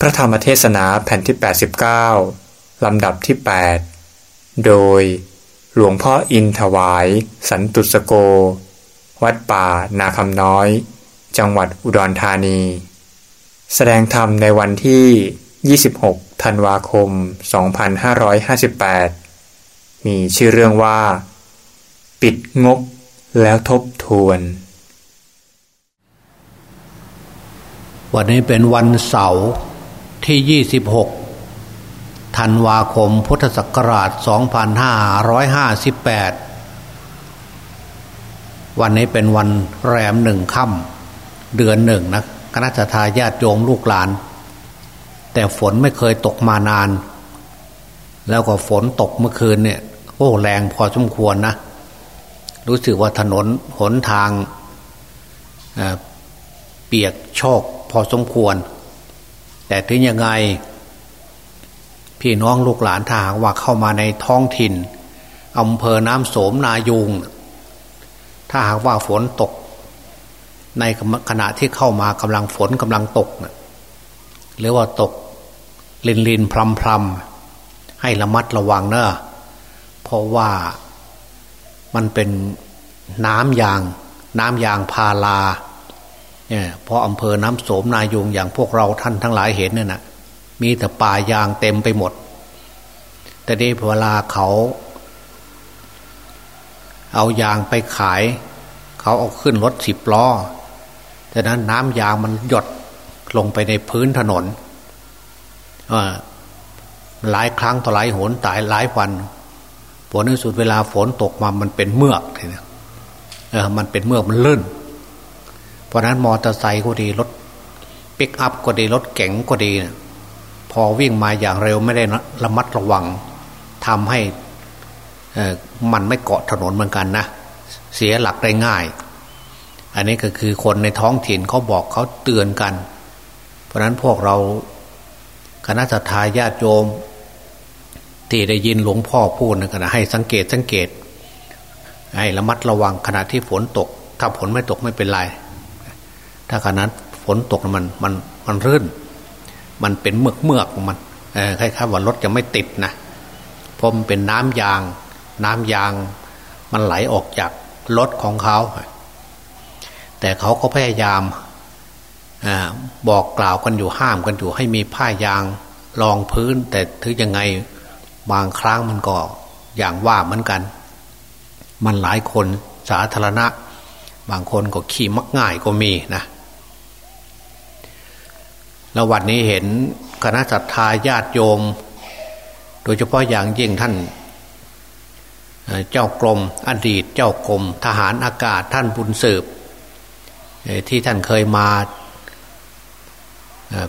พระธรรมเทศนาแผ่นที่ 89 ลำดับที่ 8 โดยหลวงพ่ออินถวาย สันตุสโก วัดป่านาคำน้อย จังหวัดอุดรธานี แสดงธรรมในวันที่ 26 ธันวาคม 2558 มีชื่อเรื่องว่า ปิดงบแล้วทบทวน วันนี้เป็นวันเสาร์ ที่ 26 ธันวาคมพุทธศักราช 2558 วันนี้เป็นวันแรมหนึ่งค่ำเดือนหนึ่งนะคณะทาญาติโยมลูกหลาน แต่ฝนไม่เคยตกมานาน แล้วก็ฝนตกเมื่อคืนเนี่ยโอ้แรงพอสมควรนะ รู้สึกว่าถนนหนทางเเปียกโชกพอสมควร แต่ถึงยังไง พี่น้องลูกหลานถ้าหากว่าเข้ามาในท้องถิ่นอำเภอน้ำโสมนายุง ถ้าหากว่าฝนตก ในขณะที่เข้ามากำลังฝนกำลังตกหรือว่าตกลินลินพรำพรำให้ระมัดระวังเนอะเพราะว่ามันเป็นน้ำยาง น้ำยางพาลา เนี่ยเพราะอำเภอน้ำโสมนายุงอย่างพวกเราท่านทั้งหลายเห็นเนี่ยนะมีแต่ป่ายางเต็มไปหมด แต่นี้เวลาเขา เอายางไปขาย เขาเอาขึ้นรถสิบล้อดังนั้นน้ำยางมันหยดลงไปในพื้นถนนหลายครั้งต่อหลายหนตายหลายวันผลในสุดเวลาฝนตกมามันเป็นเมือกเนี่ยมันเป็นเมือกมันลื่น ราะนั้นมอเตอร์ไซค์ก็ดีรถปิกอัพก็ดีรถเก๋งก็ดีนะพอวิ่งมาอย่างเร็วไม่ได้ระมัดระวังทำให้มันไม่เกาะถนนเหมือนกันนะ เสียหลักได้ง่าย อันนี้ก็คือคนในท้องถิ่นเขาบอกเขาเตือนกัน เพราะนั้นพวกเราคณะทาญาติโยม ที่ได้ยินหลวงพ่อพูดนะขณะให้สังเกตสังเกต ให้ระมัดระวังขณะที่ฝนตก ถ้าฝนไม่ตกไม่เป็นไร ถ้าขนาดฝนตกมันมันมันรื่น มันเป็นเมือกเมือกของมันคล้ายๆว่ารถจะไม่ติดนะเพราะมันเป็นน้ำยาง น้ำยาง มันไหลออกจากรถของเขา แต่เขาก็พยายามอบอกกล่าวกันอยู่ห้ามกันอยู่ ให้มีผ้ายางรองพื้น แต่ถึงยังไงบางครั้งมันก็อย่างว่าเหมือนกัน มันหลายคนสาธารณะ บางคนก็ขี่มักง่ายก็มีนะ แล้ววันนี้เห็นคณะสัตยาญาติโยม โดยเฉพาะอย่างยิ่งท่าน เจ้ากรมอดีตเจ้ากรมทหารอากาศท่านบุญสืบ ที่ท่านเคยมา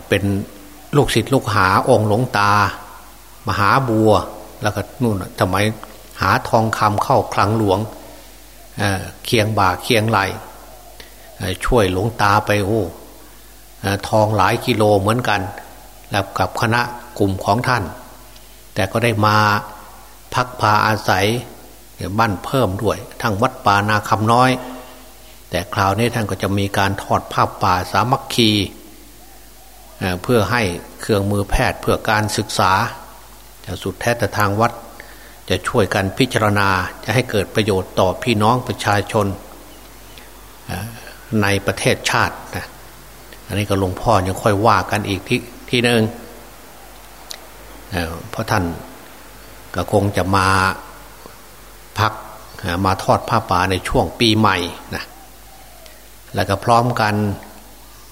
เป็นลูกศิษย์ลูกหาองค์หลวงตา มหาบัว แล้วก็นู่นทำไมหาทองคำเข้าคลังหลวงเเคียงบ่าเคียงไหลช่วยหลวงตาไปโอ้ ทองหลายกิโลเหมือนกันแล้วกับคณะกลุ่มของท่าน แต่ก็ได้มาพักพาอาศัยบ้านเพิ่มด้วยทั้งวัดป่านาคำน้อย แต่คราวนี้ท่านก็จะมีการทอดผ้าป่าสามัคคีเพื่อให้เครื่องมือแพทย์เพื่อการศึกษาจะสุดแท้แต่ทางวัด จะช่วยกันพิจารณาจะให้เกิดประโยชน์ต่อพี่น้องประชาชนในประเทศชาตินะ อันนี้ก็หลวงพ่อยังค่อยว่ากันอีกที่ที่หนึ่งเพราะท่านก็คงจะมาพักมาทอดผ้าป่าในช่วงปีใหม่นะแล้วก็พร้อมกัน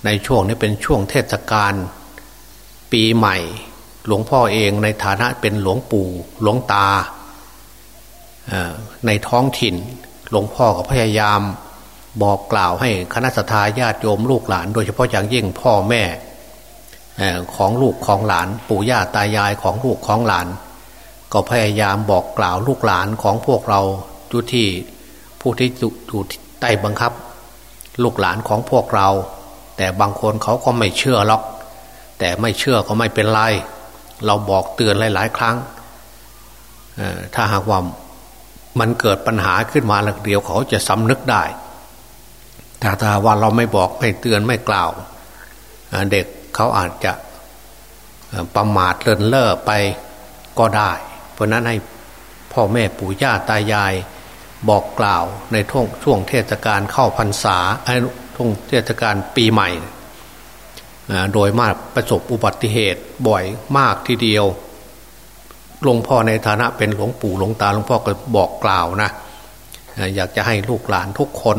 ในช่วงนี้เป็นช่วงเทศกาลปีใหม่ หลวงพ่อเองในฐานะเป็นหลวงปู่หลวงตาในท้องถิ่น หลวงพ่อก็พยายาม บอกกล่าวให้คณะสัตยาติโยมลูกหลาน โดยเฉพาะอย่างยิ่งพ่อแม่ของลูกของหลาน ปู่ย่าตายายของลูกของหลาน ก็พยายามบอกกล่าวลูกหลานของพวกเราอยู่ที่ผู้ที่อยู่ใต้บังคับ ลูกหลานของพวกเรา แต่บางคนเขาก็ไม่เชื่อหรอก แต่ไม่เชื่อก็ไม่เป็นไร เราบอกเตือนหลาย ๆ ครั้งถ้าหากว่ามันเกิดปัญหาขึ้นมาแล้วเดียวเขาจะสำนึกได้ ถ้าถ้าว่าเราไม่บอกไม่เตือนไม่กล่าว เด็กเขาอาจจะประมาทเลินเล่อไปก็ได้ เพราะนั้นให้พ่อแม่ปู่ย่าตายายบอกกล่าวในช่วงช่วงเทศกาลเข้าพรรษาไอ้ช่วงเทศกาลปีใหม่ โดยมากประสบอุบัติเหตุบ่อยมากทีเดียวหลวงพ่อในฐานะเป็นหลวงปู่หลวงตาหลวงพ่อก็บอกกล่าวนะ อยากจะให้ลูกหลานทุกคน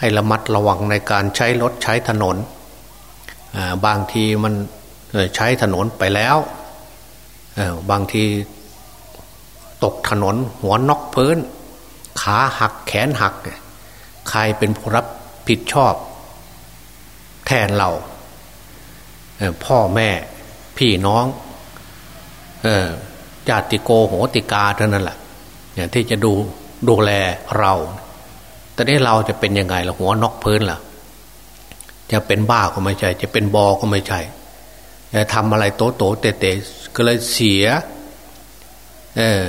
ให้ระมัดระวังในการใช้รถใช้ถนน บางทีมันใช้ถนนไปแล้ว บางทีตกถนนหัวนอกพื้น ขาหักแขนหัก ใครเป็นผู้รับผิดชอบ แทนเราพ่อแม่พี่น้องญาติโกโหติกาเท่านั้นแหละที่จะดูดูแลเรา แต่นี้เราจะเป็นยังไงล่ะหัวนอกพื้นล่ะ จะเป็นบ้าก็ไม่ใช่ จะเป็นบอก็ไม่ใช่จะทำอะไรโตโตเตเตก็เลยเสีย เออ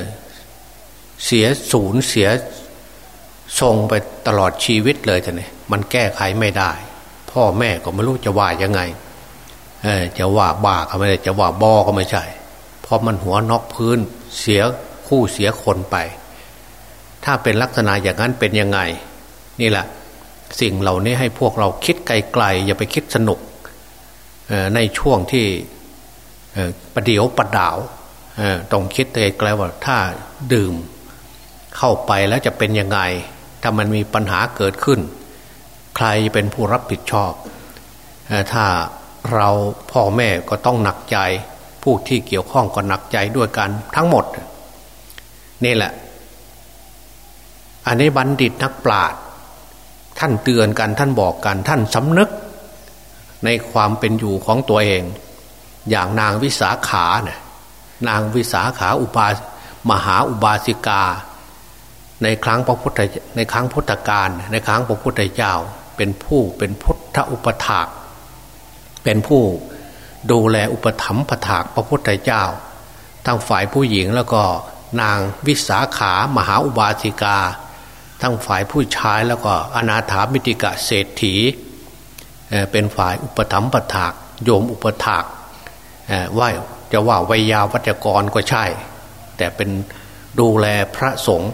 เสียศูนย์เสียทรงไปตลอดชีวิตเลยท่านนี่มันแก้ไขไม่ได้ พ่อแม่ก็ไม่รู้จะว่ายังไง เออจะว่าบ้าก็ไม่ได้จะว่าบอก็ไม่ใช่เพราะมันหัวนอกพื้นเสียคู่เสียคนไป ถ้าเป็นลักษณะอย่างนั้นเป็นยังไง นี่แหละ สิ่งเหล่านี้ให้พวกเราคิดไกลๆอย่าไปคิดสนุกในช่วงที่ประเดียวประดาวต้องคิดไกลๆว่าถ้าดื่มเข้าไปแล้วจะเป็นยังไง ถ้ามันมีปัญหาเกิดขึ้น ใครเป็นผู้รับผิดชอบ ถ้าเราพ่อแม่ก็ต้องหนักใจ ผู้ที่เกี่ยวข้องก็หนักใจด้วยกันทั้งหมด นี่แหละ อันนี้บัณฑิตนักปราชญ์ ท่านเตือนกันท่านบอกกันท่านสำนึก ในความเป็นอยู่ของตัวเอง อย่างนางวิสาขาเนี่ยนางวิสาขาอุปามหาอุบาสิกา ในครั้งพระพุทธในครั้งพุทธกาลในครั้งพระพุทธเจ้าเป็นผู้เป็นพุทธอุปถาก เป็นผู้ดูแลอุปถัมภถากพระพุทธเจ้าทั้งฝ่ายผู้หญิงแล้วก็นางวิสาขามหาอุบาสิกา ทั้งฝ่ายผู้ชายแล้วก็อนาถามิติกะเศรษฐีเป็นฝ่ายอุปถัมภถากโยมอุปถากว่าจะว่าวิยาวัจกรก็ใช่ แต่เป็นดูแลพระสงฆ์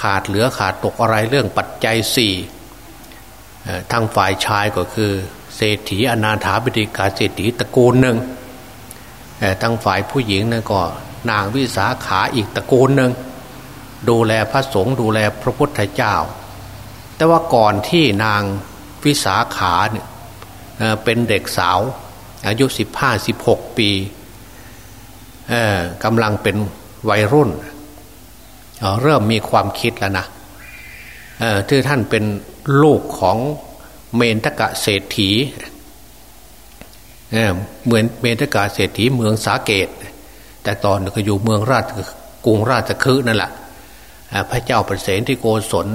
ขาดเหลือขาดตกอะไรเรื่องปัจจัยสี่ทางฝ่ายชายก็คือ เศรษฐีอนาถาบิดิกาเศรษฐีตระกูลหนึ่งทางฝ่ายผู้หญิงนั่นก็นางวิสาขาอีกตระกูลหนึ่ง ดูแลพระสงฆ์ดูแลพระพุทธเจ้า แต่ว่าก่อนที่นางวิสาขาเนี่ยเป็นเด็กสาว อายุสิบห้าสิบหกปีกำลังเป็นวัยรุ่นเริ่มมีความคิดแล้วนะที่ท่านเป็นลูกของเมนตกะเศรษฐีเหมือนเมนตกะเศรษฐีเมืองสาเกต แต่ตอนก็อยู่เมืองราชกรุงราชคฤห์นั่นแหละ พระเจ้าประเสนที่โกศล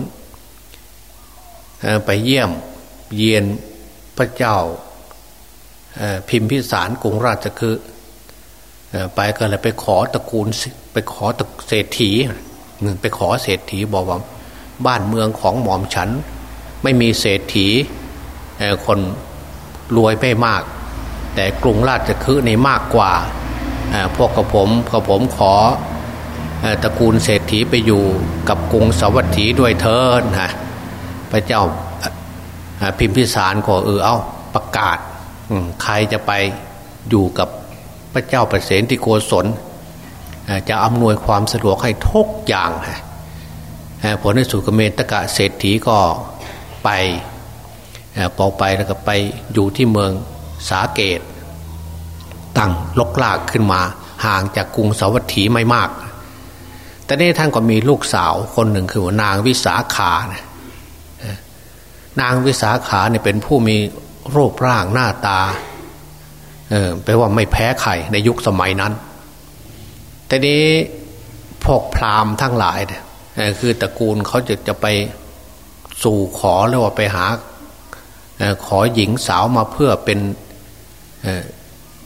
ไปเยี่ยมเยียนพระเจ้าพิมพิสารกรุงราชคือไปก็เลยไปขอตระกูลไปขอตเศรษฐีหนึ่งไปขอเศรษฐีบอกว่าบ้านเมืองของหมอมฉัน ไม่มีเศรษฐีคนรวยไม่มาก แต่กรุงราชคฤห์นี่มากกว่าพวกกระผมกระผมขอ ตระกูลเศรษฐีไปอยู่กับกรุงสวัสดีด้วยเถินฮะพระเจ้าพิมพิสารก็เออเอาประกาศใครจะไปอยู่กับพระเจ้าประเสนที่โกศลจะอำนวยความสะดวกให้ทุกอย่างผลในสุกเมตกะเศรษฐีก็ไปพอไปแล้วก็ไปอยู่ที่เมืองสาเกต ตั้งลกลากขึ้นมาห่างจากกรุงสาวัตถีไม่มาก แต่นี่ท่านก็มีลูกสาวคนหนึ่งคือว่านางวิสาขานางวิสาขาเนี่ยเป็นผู้มีรูปร่างหน้าตา เออแปลว่าไม่แพ้ใครในยุคสมัยนั้น แต่นี้พวกพราหมณ์ทั้งหลายเนี่ยคือตระกูลเขาจะจะไปสู่ขอหรือว่าไปหาขอหญิงสาวมาเพื่อเป็น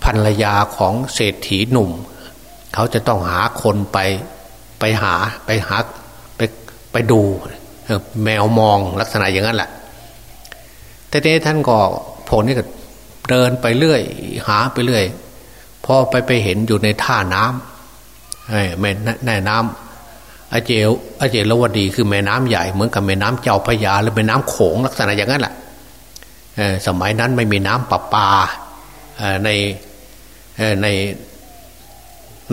ภรรยาของเศรษฐีหนุ่ม เขาจะต้องหาคนไป ไปหาไปหาไปไปดูแมวมองลักษณะอย่างนั้นแหละแต่ทีนี้ท่านก็ผลนี่ก็เดินไปเรื่อย หาไปเรื่อยพอไปไปเห็นอยู่ในท่าน้ำแม่แม่น้ำอเจลอเจลวดีคือแม่น้ำใหญ่เหมือนกับแม่น้ำเจ้าพยาหรือแม่น้ำโขงลักษณะอย่างนั้นแหละสมัยนั้นไม่มีน้ำประปาในใน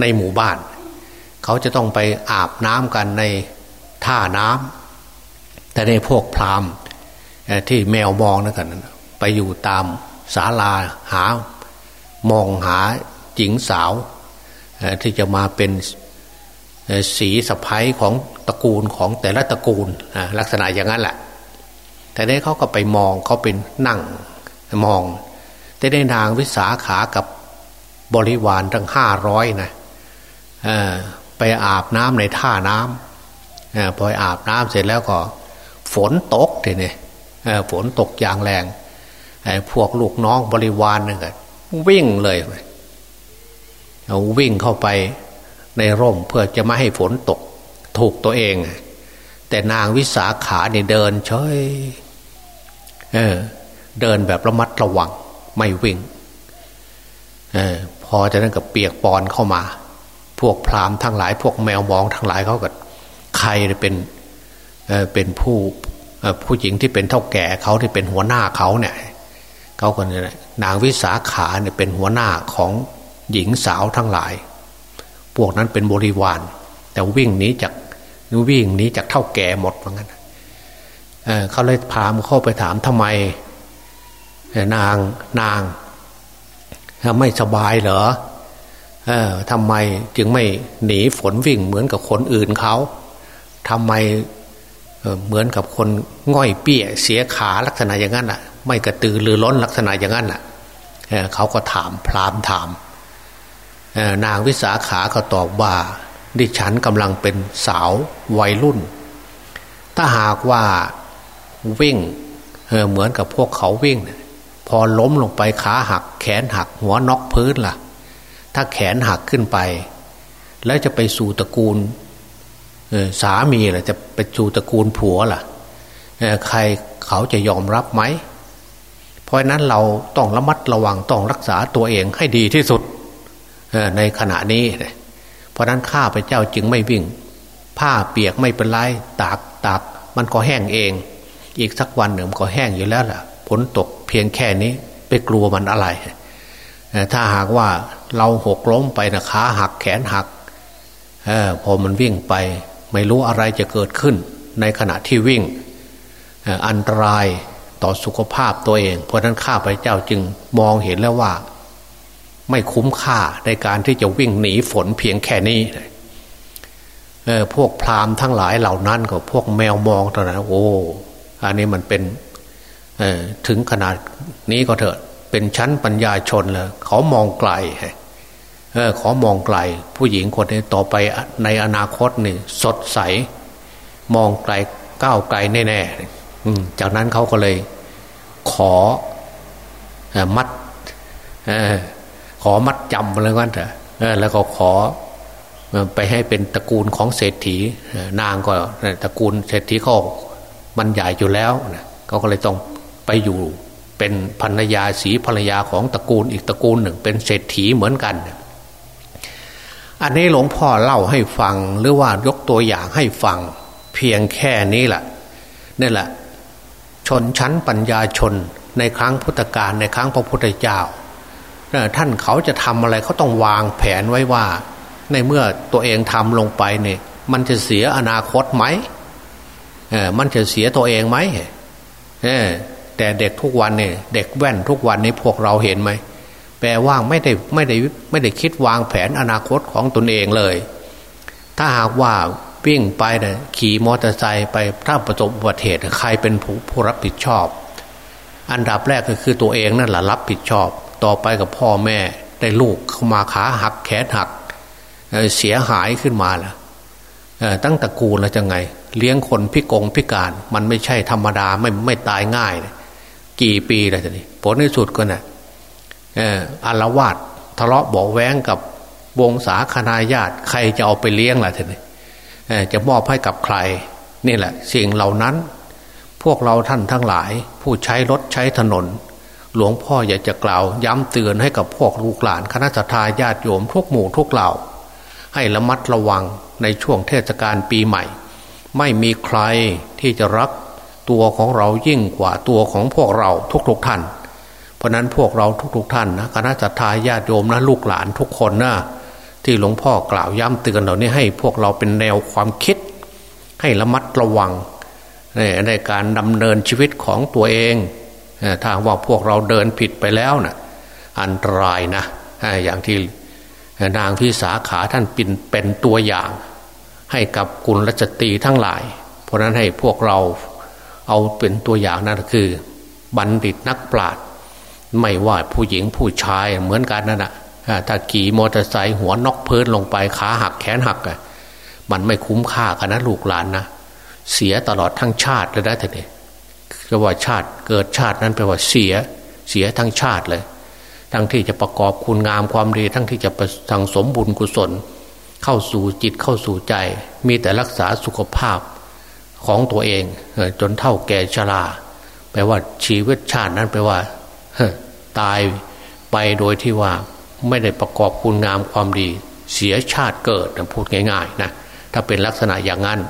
ในหมู่บ้าน เขาจะต้องไปอาบน้ำกันในท่าน้ำแต่ในพวกพราหมณ์ที่แมวมองนั่นกันไปอยู่ตามศาลาหามองหาหญิงสาวที่จะมาเป็นสีสะพ้ยของตระกูลของแต่ละตระกูลลักษณะอย่างนั้นแหละ แต่นี้เขาก็ไปมองเขาเป็นนั่งมอง แต่ได้นางวิสาขากับบริวารทั้งห้าร้อยนะ ไปอาบน้ำในท่าน้ำพออาบน้ำเสร็จแล้วก็ ฝนตกทีนี่ฝนตกอย่างแรงพวกลูกน้องบริวารนี่ก็วิ่งเลยเอาวิ่งเข้าไปในร่มเพื่อจะไม่ให้ฝนตก ถูกตัวเอง แต่นางวิสาขาเนี่ยเดินเฉยเออ เดินแบบระมัดระวัง ไม่วิ่งออ พอจะนั้นกับเปียกปอนเข้ามา พวกพรามทั้งหลาย พวกแมวมองทั้งหลายเขาก็ใครเป็นเป็นผู้ผู้หญิงที่เป็นเท่าแก่เขาที่เป็นหัวหน้าเขาเนี่ยเขาคนนี้นางวิสาขาเนี่ยเป็นหัวหน้าของหญิงสาวทั้งหลาย พวกนั้นเป็นบริวาร แต่วิ่งหนีจากวิ่งหนีจากเท่าแก่หมดเหมือนกันเเขาเลยพามเข้าไปถามทำไมนางนางไม่สบายเหรอ เออทำไมจึงไม่หนีฝนวิ่งเหมือนกับคนอื่นเขาทำไมเหมือนกับคนง่อยเปี้ยเสียขาลักษณะอย่างนั้นอะ ไม่กระตือรือร้นลักษณะอย่างนั้นอะเเขาก็ถามพรามถามนางวิสาขาก็ตอบว่า ดิฉันกำลังเป็นสาววัยรุ่น ถ้าหากว่าวิ่งเหมือนกับพวกเขาวิ่ง พอล้มลงไปขาหักแขนหักหัวนอกพื้นล่ะ ถ้าแขนหักขึ้นไป แล้วจะไปสู่ตระกูลสามีล่ะจะไปสู่ตระกูลผัวล่ะใครเขาจะยอมรับไหม เพราะนั้นเราต้องระมัดระวังต้องรักษาตัวเองให้ดีที่สุดในขณะนี้ เพราะนั้นข้าพเจ้าจึงไม่วิ่ง ผ้าเปียกไม่เป็นไรตากตากมันก็แห้งเอง อีกสักวันหนึ่งก็แห้งอยู่แล้วล่ะฝนตกเพียงแค่นี้ ไปกลัวมันอะไร ถ้าหากว่าเราหกล้มไปนะขาหักแขนหักอพอมันวิ่งไป ไม่รู้อะไรจะเกิดขึ้น ในขณะที่วิ่งอันตรายต่อสุขภาพตัวเอง เพราะนั้นข้าพเจ้าจึงมองเห็นแล้วว่า ไม่คุ้มค่าในการที่จะวิ่งหนีฝนเพียงแค่นี้พวกพรามทั้งหลายเหล่านั้นก็พวกแมวมองตอนนั้นโอ้อันนี้มันเป็นถึงขนาดนี้ก็เถอะ เป็นชั้นปัญญาชนเลยเขามองไกลเออขอมองไกล ผู้หญิงคนนี้ต่อไปในอนาคตนี่สดใส มองไกลก้าวไกลแน่ๆจากนั้นเขาก็เลย ขอมัดขอมัดจำอะไรกันเถอะแล้วก็ขอไปให้เป็นตระกูลของเศรษฐีนางก็ตระกูลเศรษฐีเขามันใหญ่อยู่แล้วเขาก็เลยต้องไปอยู่ เป็นภรรยาสีภรรยาของตระกูลอีกตระกูลหนึ่ง เป็นเศรษฐีเหมือนกัน อันนี้หลวงพ่อเล่าให้ฟังหรือว่ายกตัวอย่างให้ฟัง เพียงแค่นี้แหละนี่แหละ ชนชั้นปัญญาชนในครั้งพุทธกาลในครั้งพระพุทธเจ้าท่านเขาจะทำอะไรเขาต้องวางแผนไว้ว่า ในเมื่อตัวเองทำลงไปเนี่ยมันจะเสียอนาคตไหมมันจะเสียตัวเองไหม แต่เด็กทุกวันเนี่ยเด็กแว่นทุกวันนี้พวกเราเห็นไหมแปลว่างไม่ได้ไม่ได้ไม่ได้คิดวางแผนอนาคตของตนเองเลย ถ้าหากว่าวิ่งไปเนี่ยขี่มอเตอร์ไซค์ไปถ้าประสบอุบัติเหตุใครเป็นผู้ผู้รับผิดชอบ อันดับแรกก็คือตัวเองนั่นแหละรับผิดชอบ ต่อไปกับพ่อแม่ได้ลูกเข้ามาขาหักแขนหักเสียหายขึ้นมาล้วตั้งตระกูลแล้วจะไง เลี้ยงคนพิกงพิการ มันไม่ใช่ธรรมดาไม่ไม่ตายง่ายเลย กี่ปีแล้วทีนี้ผลในสุดก็นะ่ะอารวาสทะเลาะบอกแว้งกับวงศาคณาญาติ ใครจะเอาไปเลี้ยงล่ะทีนี้จะมอบให้กับใคร นี่แหละสิ่งเหล่านั้น พวกเราท่านทั้งหลาย ผู้ใช้รถใช้ถนน หลวงพ่ออยากจะกล่าว ย้ำเตือนให้กับพวกลูกหลาน คณะทาญาติโยมทุกหมู่ทุกเหล่า ให้ระมัดระวังในช่วงเทศกาลปีใหม่ ไม่มีใครที่จะรัก ตัวของเรายิ่งกว่าตัวของพวกเราทุกๆท่าน เพราะนั้นพวกเราทุกๆท่านนะคณะทาญาติโยมนะลูกหลานทุกคนนะที่หลวงพ่อกล่าวย้ำเตือนเหล่านี้ให้พวกเราเป็นแนวความคิด ให้ระมัดระวังในการดำเนินชีวิตของตัวเองถ้าว่าพวกเราเดินผิดไปแล้วนะ่ะอันตรายนะอย่างที่นางพิสาขาท่านเป็นเป็นตัวอย่าง ให้กับกุลรัชตีทั้งหลาย เพราะนั้นให้พวกเรา เอาเป็นตัวอย่างนั่นคือ บัณฑิตนักปราชญ์ไม่ว่าผู้หญิงผู้ชายเหมือนกันนั่นแหะถ้าขี่มอเตอร์ไซค์หัวนอกพื้นลงไปขาหักแขนหักอะมันไม่คุ้มค่ากันนะลูกหลานนะเสียตลอดทั้งชาติเลยนะท่านนี่ก็ว่าชาติเกิดชาตินั้นแปลว่าเสียเสียทั้งชาติเลย ทั้งที่จะประกอบคุณงามความดี ทั้งที่จะสังสมบุญกุศล เข้าสู่จิตเข้าสู่ใจ มีแต่รักษาสุขภาพ ของตัวเองจนเท่าแก่ชราแปลว่าชีวิตชาตินั้นแปลว่าตายไปโดยที่ว่าไม่ได้ประกอบคุณงามความดี เสียชาติเกิดพูดง่ายๆนะถ้าเป็นลักษณะอย่างนั้น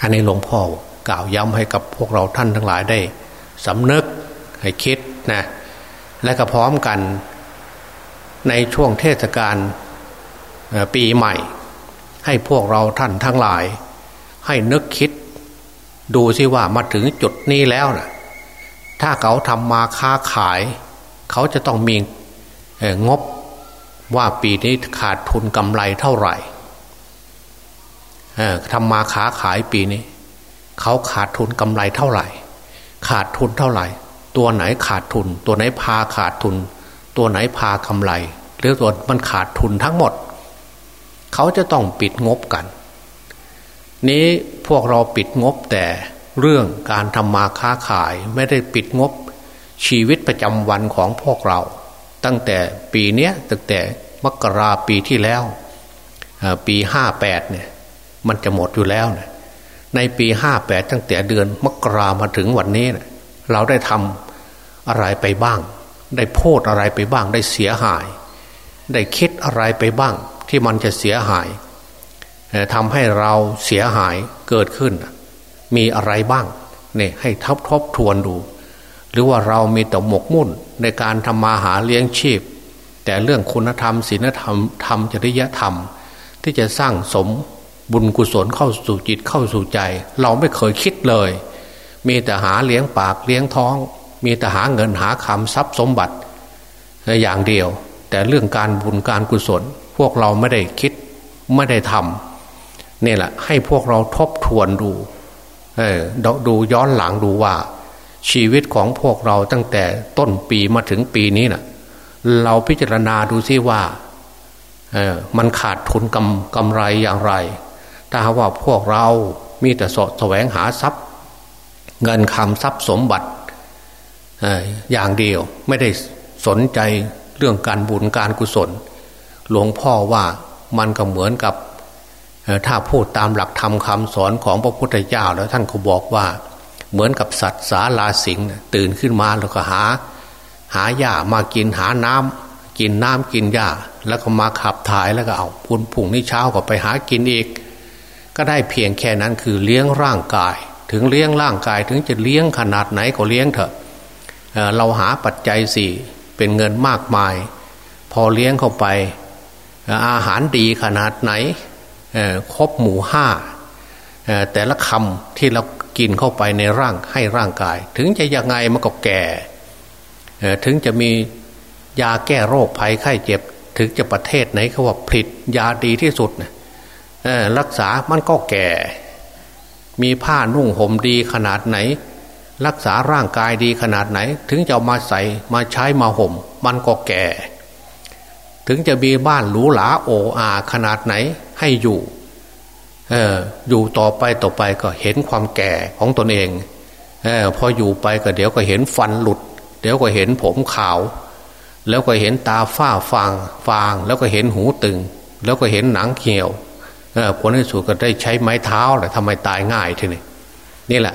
อันนี้หลวงพ่อกล่าวย้ำให้กับพวกเราท่านทั้งหลายได้สำนึกให้คิดนะและก็พร้อมกันในช่วงเทศกาลปีใหม่ ให้พวกเราท่านทั้งหลาย ให้นึกคิด ดูสิว่ามาถึงจุดนี้แล้วนะถ้าเขาทำมาค้าขาย เขาจะต้องมีงบว่าปีนี้ขาดทุนกำไรเท่าไหร่ทำมาค้าขายปีนี้ เขาขาดทุนกำไรเท่าไหร่ ขาดทุนเท่าไหร่ ตัวไหนขาดทุน ตัวไหนพาขาดทุน ตัวไหนพากำไรหรือตัวมันขาดทุนทั้งหมด เขาจะต้องปิดงบกัน นี้พวกเราปิดงบแต่เรื่องการทำมาค้าขายไม่ได้ปิดงบชีวิตประจำวันของพวกเรา ตั้งแต่ปีนี้ตั้งแต่มกราปีที่แล้วปีห้าแปดเนี่ยมันจะหมดอยู่แล้วนะในปีห้าแปดตั้งแต่เดือนมกรามาถึงวันนี้นะเราได้ทำอะไรไปบ้าง ได้พูดอะไรไปบ้าง ได้เสียหาย ได้คิดอะไรไปบ้าง ที่มันจะเสียหาย ทำให้เราเสียหายเกิดขึ้น มีอะไรบ้างเนี่ยให้ทบทบทวนดู หรือว่าเรามีแต่หมกมุ่นในการทำมาหาเลี้ยงชีพ แต่เรื่องคุณธรรมศีลธรรมธรรมจริยธรรม ที่จะสร้างสมบุญกุศลเข้าสู่จิตเข้าสู่ใจ เราไม่เคยคิดเลย มีแต่หาเลี้ยงปากเลี้ยงท้อง มีแต่หาเงินหาคำทรัพย์สมบัติอย่างเดียว แต่เรื่องการบุญการกุศล พวกเราไม่ได้คิดไม่ได้ทำ นี่แหละ ให้พวกเราทบทวนดู เออดูย้อนหลังดูว่า ชีวิตของพวกเราตั้งแต่ต้นปีมาถึงปีนี้นะ่ะ เราพิจารณาดูซิว่าเออมันขาดทุนกำกำไรอย่างไร ถ้าว่าพวกเรามีแต่สดแสวงหาทรัพย์ เงินคำทรัพย์สมบัติอย่างเดียวไม่ได้สนใจเรื่องการบุญการกุศล หลวงพ่อว่ามันก็เหมือนกับ ถ้าพูดตามหลักธรรมคำสอนของพระพุทธเจ้าแล้วท่านก็บอกว่า เหมือนกับสัตว์สาลาสิงตื่นขึ้นมาแล้วก็หา หาหญ้ามากินหาน้ำกินน้ำกินหญ้าแล้วก็มาขับถ่ายแล้วก็เอาพุนผุ่งนี่เช้าก็ไปหากินอีก ก็ได้เพียงแค่นั้นคือเลี้ยงร่างกาย ถึงเลี้ยงร่างกาย ถึงจะเลี้ยงขนาดไหนก็เลี้ยงเถอะเเราหาปัจจัยสี่เป็นเงินมากมาย พอเลี้ยงเข้าไป อาหารดีขนาดไหน ครบหมูห้าแต่ละคำที่เรากินเข้าไปในร่างให้ร่างกาย ถึงจะยังไงมันก็แก่ถึงจะมียาแก้โรคภัยไข้เจ็บ ถึงจะประเทศไหนเขาว่าผลิตยาดีที่สุดรักษามันก็แก่ มีผ้านุ่งห่มดีขนาดไหน รักษาร่างกายดีขนาดไหน ถึงจะมาใส่มาใช้มาห่ม มันก็แก่ ถึงจะมีบ้านหรูหราโออาขนาดไหน ให้อยู่เอออยู่ต่อไปต่อไปก็เห็นความแก่ของตนเองเออพออยู่ไปก็เดี๋ยวก็เห็นฟันหลุด เดี๋ยวก็เห็นผมขาว แล้วก็เห็นตาฝ้าฟางฟาง แล้วก็เห็นหูตึง แล้วก็เห็นหนังเขียวผลที่สุดก็ได้ใช้ไม้เท้าแหละทำไมตายง่ายทีนี้นี่แหละ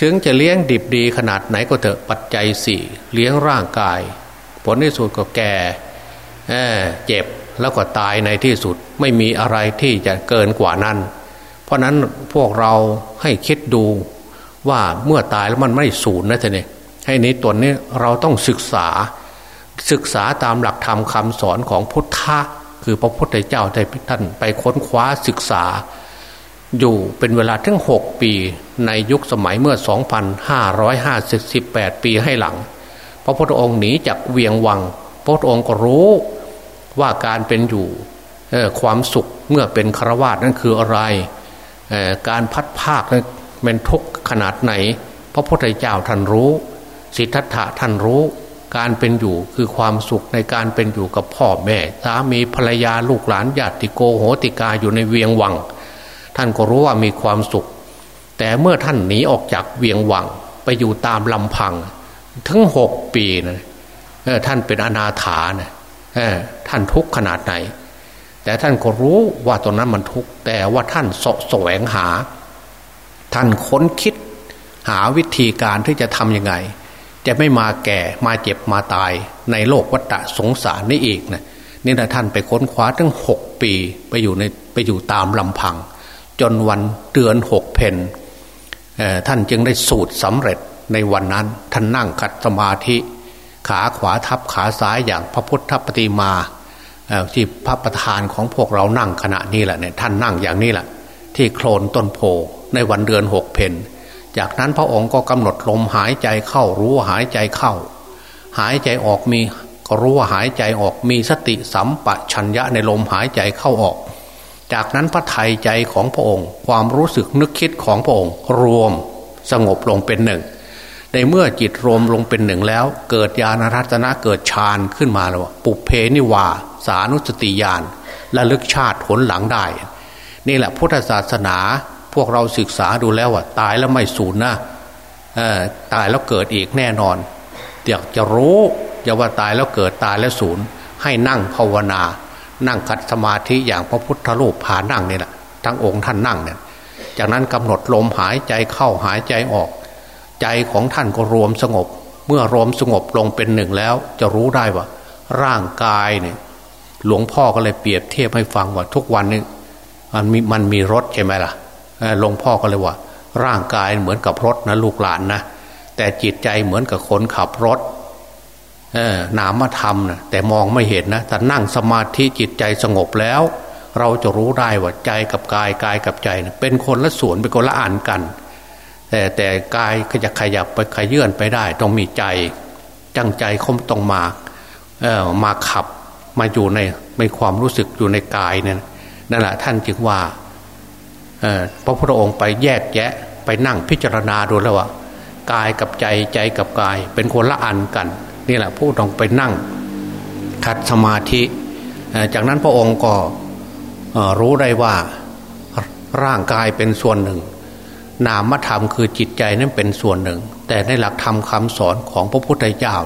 ถึงจะเลี้ยงดิบดีขนาดไหนก็เถอะปัจจัยสี่เลี้ยงร่างกาย ผลที่สุดก็แก่เจ็บ แล้วก็ตายในที่สุดไม่มีอะไรที่จะเกินกว่านั้น เพราะนั้นพวกเราให้คิดดูว่าเมื่อตายแล้วมันไม่สูญนะท่านนี่ให้นี้ตัวนี้เราต้องศึกษา ศึกษาตามหลักธรรมคำสอนของพุทธะคือพระพุทธเจ้าท่านไปค้นคว้าศึกษา อยู่เป็นเวลาทั้งหกปีในยุคสมัยเมื่อ 2,558 ปีให้หลัง พระพุทธองค์หนีจากเวียงวัง พระพุทธองค์ก็รู้ ว่าการเป็นอยู่ความสุขเมื่อเป็นครวาสนั่นคืออะไร การพัดภาคนั้นเป็นทุกขนาดไหน พระพุทธเจ้าท่านรู้ สิทธัตถะท่านรู้ การเป็นอยู่คือความสุขในการเป็นอยู่กับพ่อแม่สามีภรรยาลูกหลานญาติโกโหติกาอยู่ในเวียงวัง ท่านก็รู้ว่ามีความสุข แต่เมื่อท่านหนีออกจากเวียงวังไปอยู่ตามลำพังถึงหกปีนะท่านเป็นอนาถานะ ท่านทุกข์ขนาดไหน แต่ท่านก็รู้ว่าตรงนั้นมันทุกข์แต่ว่าท่านสะแสวงหา ท่านค้นคิด หาวิธีการที่จะทำยังไง จะไม่มาแก่มาเจ็บมาตายในโลกวัฏสงสารนี่อีกนะนี่นะท่านไปค้นคว้าตั้งหกปีไปอยู่ในไปอยู่ตามลำพัง จนวันเดือนหกเพนท่านจึงได้สูตรสำเร็จในวันนั้นท่านนั่งขัดสมาธิ ขาขวาทับขาซ้ายอย่างพระพุทธปฏิมาที่พระประธานของพวกเรานั่งขณะนี้แหละเนี่ยท่านนั่งอย่างนี้แหละ ที่โคลนต้นโพในวันเดือนหกเพนจากนั้นพระองค์ก็กำหนดลมหายใจเข้ารู้ว่าหายใจเข้า หายใจออกมีก็รู้ว่าหายใจออกมีสติสัมปชัญญะในลมหายใจเข้าออก จากนั้นพระไทยใจของพระองค์ ความรู้สึกนึกคิดของพระองค์ รวมสงบลงเป็นหนึ่ง ในเมื่อจิตรวมลงเป็นหนึ่งแล้ว เกิดญาณรัตนะเกิดฌานขึ้นมาแล้วปุเพนิวา สานุสติญาณและลึกชาติผลหลังได้ นี่แหละพุทธศาสนาพวกเราศึกษาดูแล้วว่าตายแล้วไม่สูญนะตายแล้วเกิดอีกแน่นอนอยากจะรู้อย่าว่าตายแล้วเกิดตายแล้วสูญให้นั่งภาวนา นั่งคัดสมาธิอย่างพระพุทธรูปผานั่งนี่แหละทั้งองค์ท่านนั่งเนี่ยจากนั้นกำหนดลมหายใจเข้าหายใจออก ใจของท่านก็รวมสงบ เมื่อรวมสงบลงเป็นหนึ่งแล้ว จะรู้ได้ว่า ร่างกายเนี่ย หลวงพ่อก็เลยเปรียบเทียบให้ฟังว่าทุกวันนี้มันมีมันมีรถใช่ไหมล่ะหลวงพ่อก็เลยว่า ร่างกายเหมือนกับรถนะลูกหลานนะแต่จิตใจเหมือนกับคนขับรถเออนามธรรมนะแต่มองไม่เห็นนะแต่นั่งสมาธิจิตใจสงบแล้ว เราจะรู้ได้ว่าใจกับกายกายกับใจนะเป็นคนละส่วนเป็นคนละอ่านกัน แต่แต่กายขยับขยับไปขยื่นไปได้ ต้องมีใจจังใจเขาต้องมาเออมาขับมาอยู่ในในความรู้สึกอยู่ในกายเนี่ยนั่นแหละท่านจึงว่าพระพุทธองค์ไปแยกแยะไปนั่งพิจารณาดูแล้วว่ากายกับใจใจกับกาย เป็นคนละอันกัน นี่แหละผู้ต้องไปนั่งขัดสมาธิจากนั้นพระองค์ก็รู้ได้ว่าร่างกายเป็นส่วนหนึ่ง นามธรรมคือจิตใจนั้นเป็นส่วนหนึ่ง แต่ในหลักธรรมคาสอนของพระพุทธเจ้า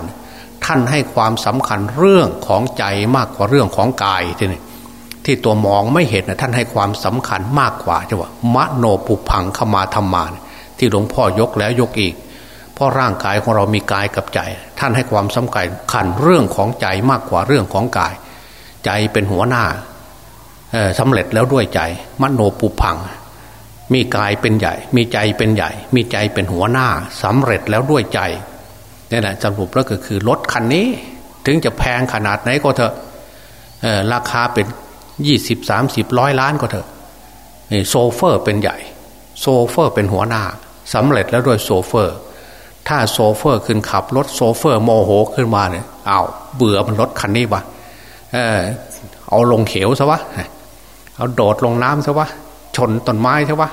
ท่านให้ความสำคัญเรื่องของใจมากกว่าเรื่องของกายที่นี่ที่ตัวมองไม่เห็นนะท่านให้ความสำคัญมากกว่าจะว่ามโนปุพังขมาธรรมานที่หลวงพ่อยกแล้วยกอีกเพราะร่างกายของเรามีกายกับใจ ท่านให้ความสำคัญขันเรื่องของใจมากกว่าเรื่องของกาย ใจเป็นหัวหน้าสำเร็จแล้วด้วยใจมโนปุพัง มีกายเป็นใหญ่ มีใจเป็นใหญ่ มีใจเป็นหัวหน้าสำเร็จแล้วด้วยใจนี่แหละสรุปแล้วก็คือรถคันนี้ ถึงจะแพงขนาดไหนก็เถอะราคาเป็นยี่สิบสามสิบร้อยล้านก็เถอะโซเฟอร์เป็นใหญ่ โซเฟอร์เป็นหัวหน้าสำเร็จแล้วด้วยโซเฟอร์ ถ้าโซเฟอร์ขึ้นขับรถโซเฟอร์โมโหขึ้นมาเนี่ยเอาเบื่อมันรถคันนี้วะเออเอาลงเขวซะวะเอาโดดลงน้ำซะวะ ชนต้นไม้ใช่ปะ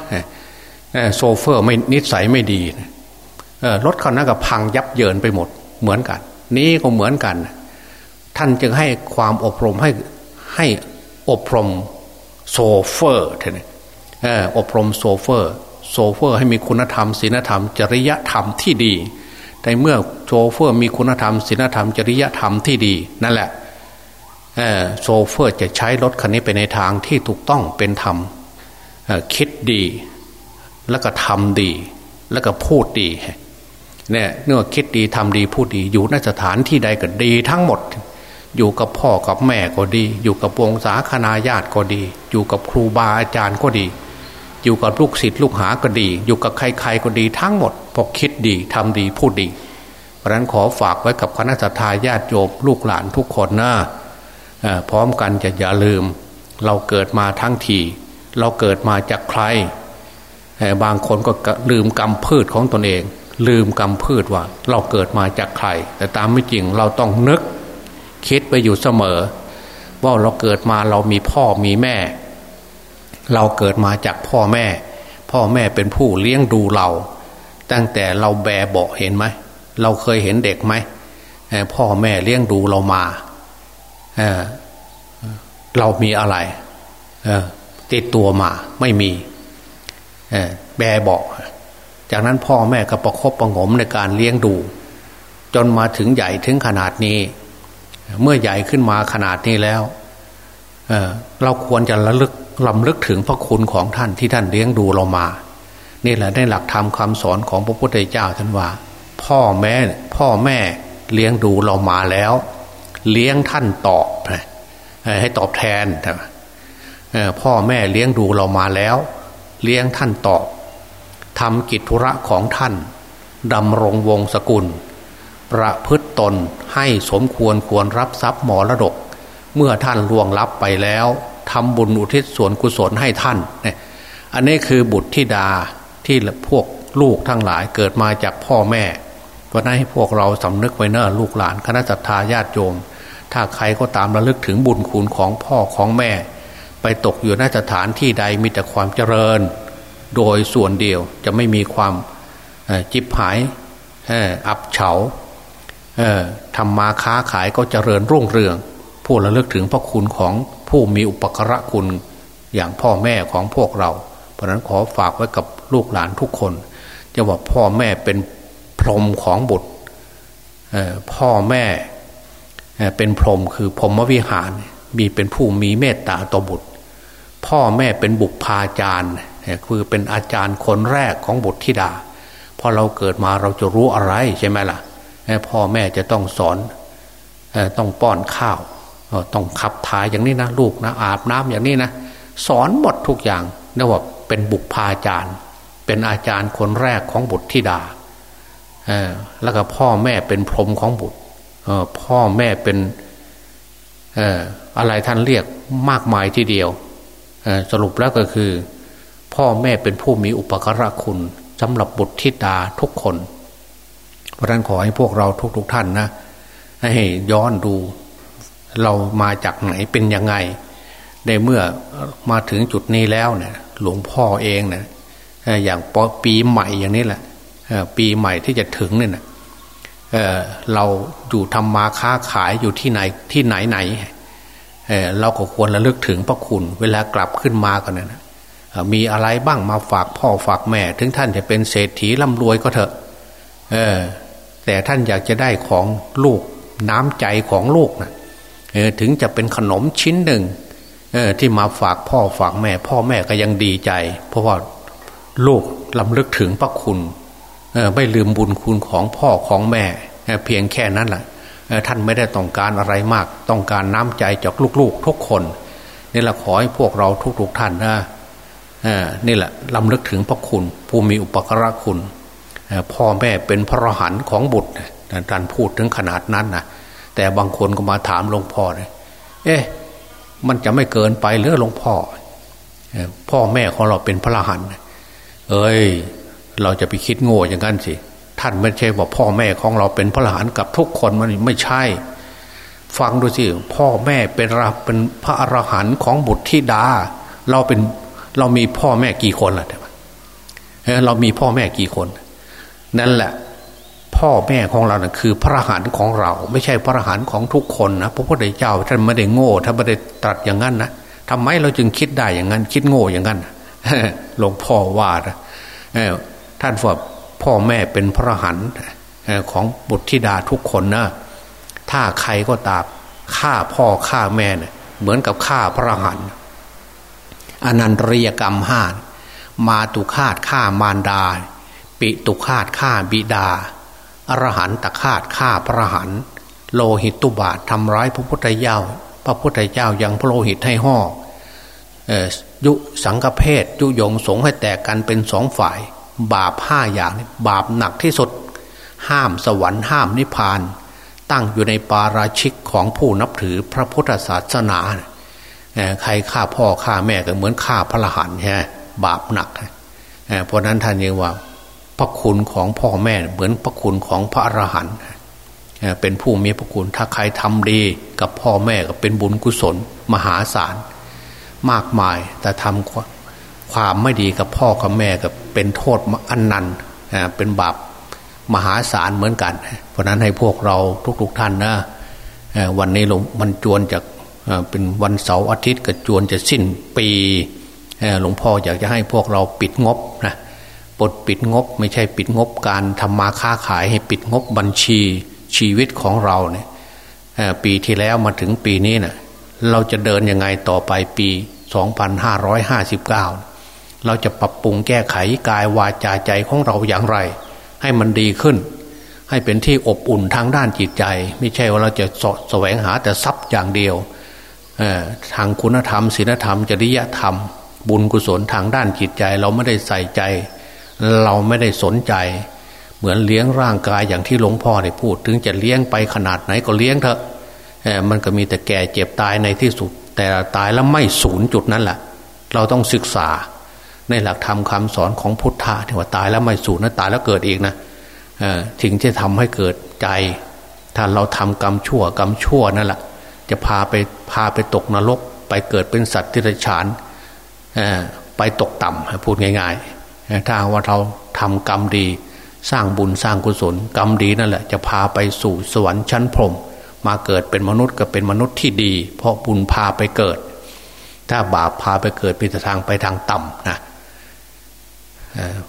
โซเฟอร์ไม่นิสัยไม่ดีรถคันนั้นก็พังยับเยินไปหมดเหมือนกัน นี้ก็เหมือนกัน ท่านจึงให้ความอบรมให้ให้อบรมโซเฟอร์ท่านอบรมโซเฟอร์ โซเฟอร์ให้มีคุณธรรมศีลธรรม จริยธรรมที่ดีแต่เมื่อโซเฟอร์มีคุณธรรมศีลธรรม จริยธรรมที่ดี นั่นแหละโซเฟอร์จะใช้รถคันนี้ไปในทางที่ถูกต้องเป็นธรรม คิดดี แล้วก็ทำดี แล้วก็พูดดีเนี่ยเนื่อคิดดีทำดีพูดดี อยู่ในสถานที่ใดก็ดีทั้งหมด อยู่กับพ่อกับแม่ก็ดี อยู่กับวงศาคณาญาติก็ดี อยู่กับครูบาอาจารย์ก็ดี อยู่กับลูกศิษย์ลูกหาก็ดี อยู่กับใครๆก็ดีทั้งหมดพอคิดดีทำดีพูดดี เพราะนั้นขอฝากไว้กับคณะทาญาติโยมลูกหลานทุกคนนะพร้อมกันจะอย่าลืม เราเกิดมาทั้งที เราเกิดมาจากใคร บางคนก็ลืมกรรมพืชของตนเอง ลืมกรรมพืชว่า เราเกิดมาจากใคร แต่ตามไม่จริงเราต้องนึกคิดไปอยู่เสมอ ว่าเราเกิดมาเรามีพ่อมีแม่ เราเกิดมาจากพ่อแม่ พ่อแม่เป็นผู้เลี้ยงดูเรา ตั้งแต่เราแบเบาเห็นไหมเราเคยเห็นเด็กไหมพ่อแม่เลี้ยงดูเรามาเเรามีอะไร ติดตัวมาไม่มีแบเบอกจากนั้นพ่อแม่ก็ประคบประงมในการเลี้ยงดู จนมาถึงใหญ่ถึงขนาดนี้ เมื่อใหญ่ขึ้นมาขนาดนี้แล้วเเราควรจะระลึกลำลึกถึงพระคุณของท่านที่ท่านเลี้ยงดูเรามา นี่แหละได้หลักธรรมคาสอนของพระพุทธเจ้าท่านว่า พ่อแม่พ่อแม่เลี้ยงดูเรามาแล้ว เลี้ยงท่านตอบให้ตอบแทน พ่อแม่เลี้ยงดูเรามาแล้ว เลี้ยงท่านตอบทำกิจธุระของท่านดำรงวงศกุล ประพฤตตนให้สมควรควรรับทรัพย์มรดก เมื่อท่านล่วงลับไปแล้วทำบุญอุทิศส่วนกุศลให้ท่านเนี่ยอันนี้คือบุตรธิดาที่พวกลูกทั้งหลายเกิดมาจากพ่อแม่เพราะนั้นให้พวกเราสำนึกไว้เนอลูกหลานคณะสัตยาญาติโยม ถ้าใครก็ตามระลึกถึงบุญคุณของพ่อของแม่ ไปตกอยู่ในสถานที่ใดมีแต่ความเจริญ โดยส่วนเดียวจะไม่มีความจิบหายอับเฉาทำมาค้าขายก็เจริญรุ่งเรือง ผู้ระลึกถึงพระคุณของผู้มีอุปกระคุณอย่างพ่อแม่ของพวกเรา เพราะนั้นขอฝากไว้กับลูกหลานทุกคนจะว่าพ่อแม่เป็นพรหมของบุตรพ่อแม่เป็นพรหมคือพรหมวิหารมีเป็นผู้มีเมตตาต่อบุตร พ่อแม่เป็นบุพาจารย์คือเป็นอาจารย์คนแรกของบุตรธิดาพอเราเกิดมาเราจะรู้อะไรใช่ไหมล่ะพ่อแม่จะต้องสอนต้องป้อนข้าวต้องขับถ่ายอย่างนี้นะลูกนะอาบน้ำอย่างนี้นะสอนหมดทุกอย่างนี่ว่าเป็นบุพาจารย์ เป็นอาจารย์คนแรกของบุตรธิดาแล้วก็พ่อแม่เป็นพรหมของบุตรพ่อแม่เป็นอะไรท่านเรียกมากมายทีเดียว สรุปแล้วก็คือ พ่อแม่เป็นผู้มีอุปการะคุณสำหรับบุตรธิดาทุกคน เพราะนั้นขอให้พวกเราทุกๆทท่านนะให้ย้อนดูเรามาจากไหนเป็นยังไงในเมื่อมาถึงจุดนี้แล้วเนี่ย หลวงพ่อเองเนะอย่างปีใหม่อย่างนี้แหละปีใหม่ที่จะถึงเนี่ยนะเเราอยู่ทำมาค้าขายอยู่ที่ไหนที่ไหนไหน เราก็ควรระลึกถึงพระคุณ เวลากลับขึ้นมากันนะมีอะไรบ้างมาฝากพ่อฝากแม่ ถึงท่านจะเป็นเศรษฐีร่ำรวยก็เถอะเออแต่ท่านอยากจะได้ของลูกน้ำใจของลูกนะเออถึงจะเป็นขนมชิ้นหนึ่งเออที่มาฝากพ่อฝากแม่ พ่อแม่ก็ยังดีใจ เพราะว่าลูกลำลึกถึงพระคุณเออไม่ลืมบุญคุณของพ่อของแม่เพียงแค่นั้นแหละ ท่านไม่ได้ต้องการอะไรมาก ต้องการน้ำใจจากลูกๆ ทุกคนนี่แหละขอให้พวกเราทุกๆท่านนะนี่แหละลำลึกถึงพระคุณผู้มีอุปกรคุณพ่อแม่เป็นพระหันของบุตรท่านพูดถึงขนาดนั้นนะแต่บางคนก็มาถามหลวงพ่อเลยเอ๊ะมันจะไม่เกินไปหรือหลวงพ่อพ่อแม่ของเราเป็นพระหันเอ้ย เราจะไปคิดโง่อย่างนั้นสิ ท่านไม่ใช่ว่าพ่อแม่ของเราเป็นพระหลานกับทุกคนมันไม่ใช่ ฟังดูสิพ่อแม่เป็นราเป็นพระอรหันต์ของบุตรธิดา เราเป็นเรามีพ่อแม่กี่คนล่ะเรามีพ่อแม่กี่คน นั่นแหละ พ่อแม่ของเรานะ่ะคือพระอรหันต์ของเรา ไม่ใช่พระอรหันต์ของทุกคนนะพระพุทธเจ้าท่านไม่ได้โง่ท่านไม่ได้ตรัสอย่างนั้นนะทำไมเราจึงคิดได้อย่างนั้น คิดโง่อย่างนั้นหลวงพ่อว่าท่านว่า พ่อแม่เป็นพระหันของบุตรธิดาทุกคนนะถ้าใครก็ตามฆ่าพ่อฆ่าแม่เนะเหมือนกับฆ่าพระหันอนันตริยกรรมห้ามาตุคาตฆ่ามารดาปปิตุคาตฆ่าบิดา อรหันตคาตฆ่าพระหันโลหิตตุบาททำร้ายพระพุทธเจ้า พระพุทธเจ้ายังพระโลหิตให้ห่อยุสังฆเพศยุยงสงให้แตกกันเป็นสองฝ่าย บาปห้าอย่างบาปหนักที่สุด ห้ามสวรรค์ห้ามนิพพาน ตั้งอยู่ในปาราชิกของผู้นับถือพระพุทธศาสนาใครฆ่าพ่อฆ่าแม่ก็เหมือนฆ่าพระหันใช่บาปหนักเพราะนั้นท่านยังว่า พระคุณของพ่อแม่เหมือนพระคุณของพระอรหันต์เป็นผู้มีพระคุณถ้าใครทำดีกับพ่อแม่ก็เป็นบุญกุศล มหาศาลมากมายแต่ทำความไม่ดีกับพ่อกับแม่ก็ เป็นโทษอันนันเป็นบาปมหาศาลเหมือนกัน เพราะนั้นให้พวกเราทุกๆทท่านนะวันนี้หลวงมันจวนจากเป็นวันเสาร์อาทิตย์ก็จวนจะสิ้นปีหลวงพ่ออยากจะให้พวกเราปิดงบนะปลดปิดงบไม่ใช่ปิดงบการทำมาค้าขายให้ปิดงบบัญชีชีวิตของเราเนี่ยปีที่แล้วมาถึงปีนี้เนะ่ยเราจะเดินยังไงต่อไปปี 2559 เราจะปรับปรุงแก้ไขกายวาจาใจของเราอย่างไร ให้มันดีขึ้น ให้เป็นที่อบอุ่นทางด้านจิตใจ ไม่ใช่ว่าเราจะสแสวงหาแต่ทรัพย์อย่างเดียวทางคุณธรรมศีลธรรม จริยธรรม บุญกุศลทางด้านจิตใจ เราไม่ได้ใส่ใจ เราไม่ได้สนใจ เหมือนเลี้ยงร่างกายอย่างที่หลวงพ่อได้พูด ถึงจะเลี้ยงไปขนาดไหนก็เลี้ยงเถอะมันก็มีแต่แก่เจ็บตายในที่สุด แต่ตายแล้วไม่สูญจุดนั้นแหละเราต้องศึกษา ในหลักธรรมคาสอนของพุทธะที่ว่าตายแล้วไม่สูญนะตายแล้วเกิดอีกนะถึงจะทำให้เกิดใจ ถ้าเราทำกรรมชั่วกรรมชั่วนั่นแหละจะพาไปพาไปตกนรก ไปเกิดเป็นสัตว์ที่ไรฉานไปตกต่ำพูดง่ายๆถ้าว่าเราทำกรรมดี สร้างบุญสร้างกุศล กรรมดีนั่นแหละจะพาไปสู่สวรรค์ชั้นพรหมมาเกิดเป็นมนุษย์ก็เป็นมนุษย์ที่ดี เพราะบุญพาไปเกิด ถ้าบาปพาไปเกิดเป็นทางไปทางต่ำนะ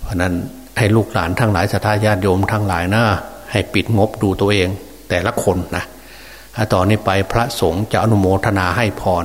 เพราะนั้นให้ลูกหลานทั้งหลายสัตยาติโยมทั้งหลายนะให้ปิดงบดูตัวเองแต่ละคนนะต่อนนี้ไปพระสงฆ์จะอนุโมทนาให้พร